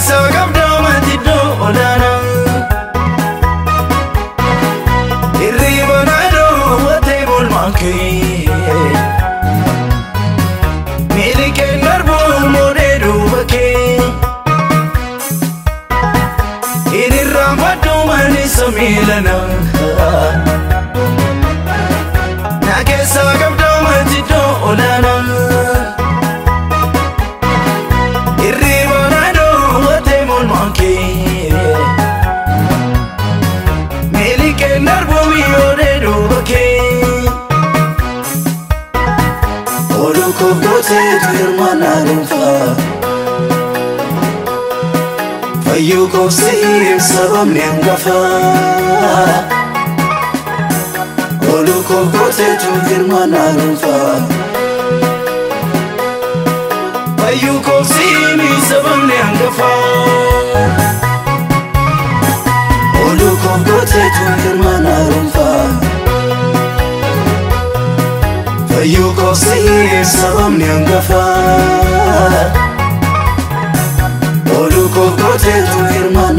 keessoo qabdoomatti doodana. Hirriba naannoo watee bulmaan kee. Milikeen darbuu moodee duuba kee. Hiriirraan baduu malee samiilanaa. Oduu kookooteetu hirmaannaa dhuunfaa fayyuu koobsiif sababni hangafaa oduu kookooteetu hirmaannaa dhuunfaa fayyuu koobsiif sababni hangafaa oduu kookooteetu hirmaannaa koobsiif sababni hangafaa oduu kookooteetu hirmaannaa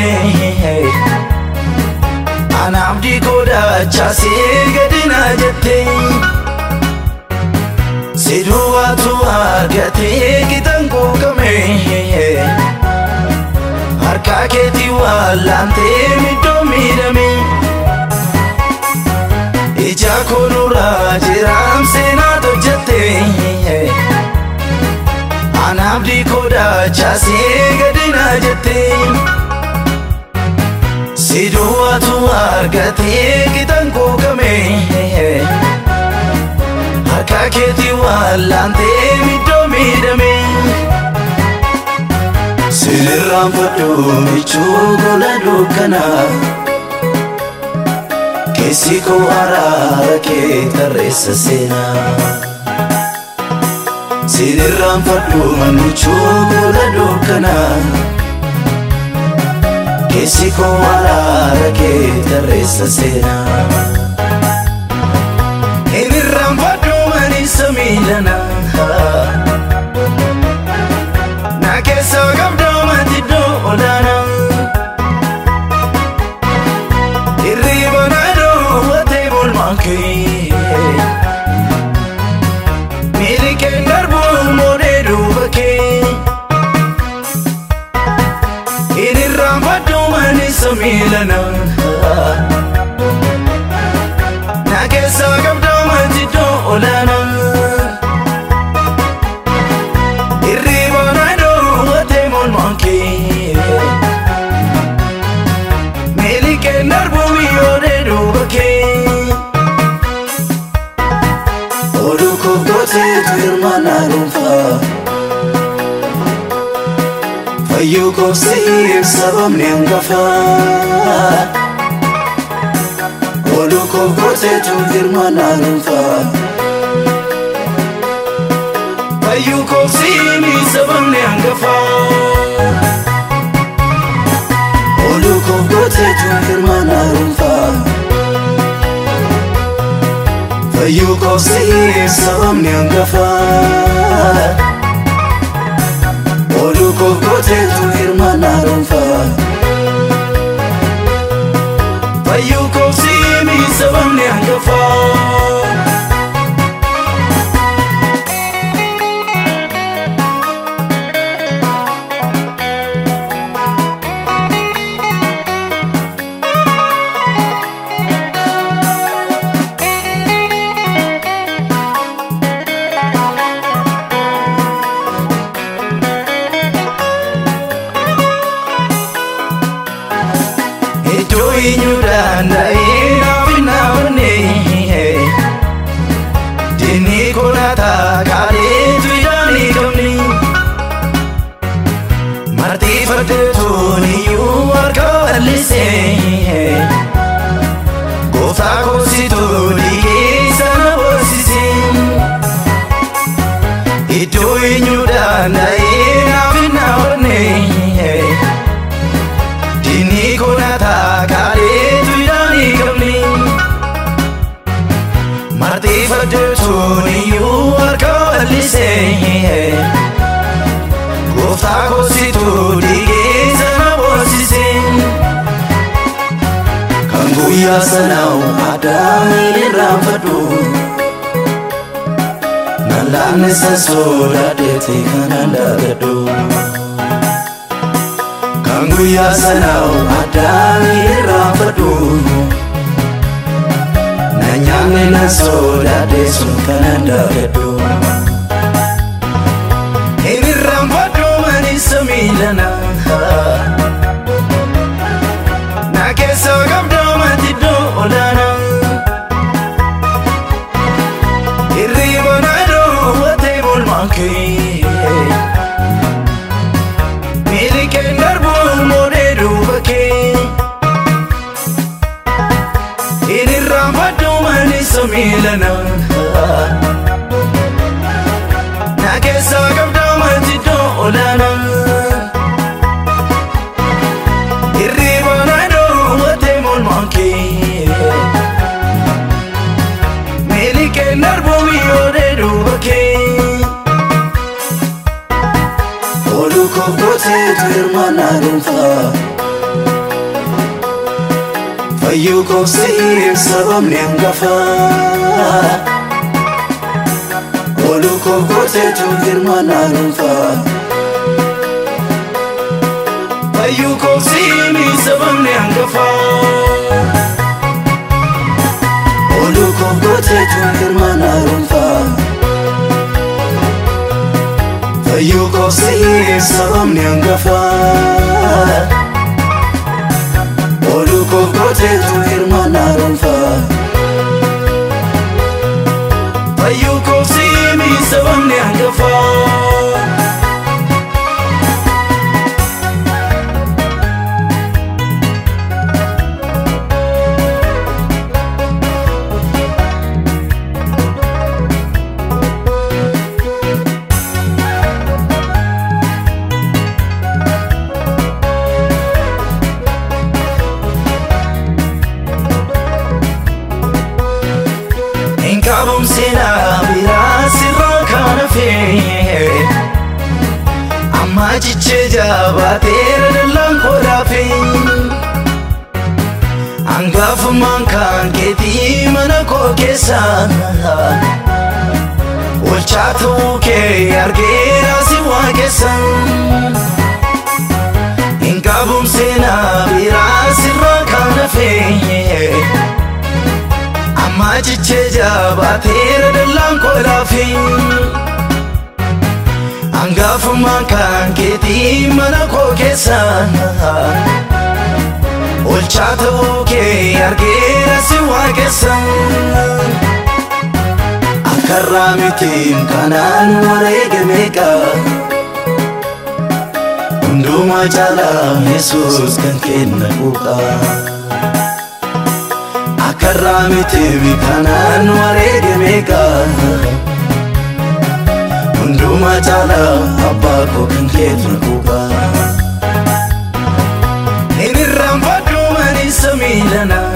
hojjette anaaf diikoodha chaasee gadina jette siduu waatu argatee gitan quuqame harkaa keetii wallaantee middoo miidhame ija kooluraa jiraam seenaa argatee gitan quuqame harkaa keetii wallaantee middoo miidhame sinirraan fadhu michuu gola dukkana keessi koo araara kee tarreessa seenaa sinirraan fadhu michuu gola dukkana keessi koo araara kee tarreessa seenaa Inirraan fadhu manisa miilana na keessa qabdoo matiddoo olaanaa hirriba naannoo watee mormaan kee fayyuu koobsiif sababni hangafaa oduu kookooteetu hirmaannaa dhuunfaa fayyuu koobsiif sababni hangafaa oduu kookooteetu hirmaannaa dhuunfaa fayyuu koobsiif sababni hangafaa oduu kookooteetu hirmaannaa dhuunfaa fayyuu koobsiif sababni hangafaa Iddoo fardisuuniyyuu harkaallisee gooftaa goosituu dhigeessa na boosisee kan guyyaa sanaa'u adaamiin raanfadhu nan laamne san sodaadheeti kanan daagadhu kan guyyaa sanaa'u adaamiin raanfadhu. Na nyaanne na sodaadhe sun kanan daagadhu miilana na keessa qabda matiddoo olaanaa hirriba na dhoowwatee bolmaan kee miili kee darbuu moodee duuba kee Olu kokoteetu hirmaannaa dhuunfaa Fayyuu koobsiif sababni hangafaa Olu kokoteetu hirmaannaa dhuunfaa Fayyuu koobsiif sababni hangafaa Olu kokoteetu hirmaannaa dhuunfaa Fayyuu koobsiif sababni hangafaa koobsiif hafe Amma jichee jabaateera dallaan kodhaafe Hangafummaan kan keetii mana koo keessa Olchaa ta'uu kee argeera si waaqessa Hin qabuun seenaa biraa sirraa kan hafe Amma jichee jabaateera dallaan kodhaafe mana koo keessa Olchaa ta'uu kee argeera si waaqessa Akkarraa mitiin kanaan wareegameeqa Hundumaa caalaa Yesuus kan kenna quuqaa Akkarraa miti kanaan wareegameeqa Dhuma caalaa abbaa kobiin keetiin qubaa. Nirraanfadhu maniisa miidhanaa.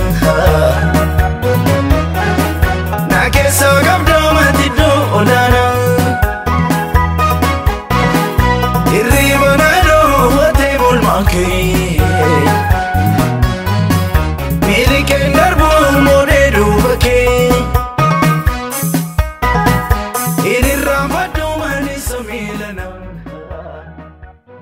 Na keessaa qabda.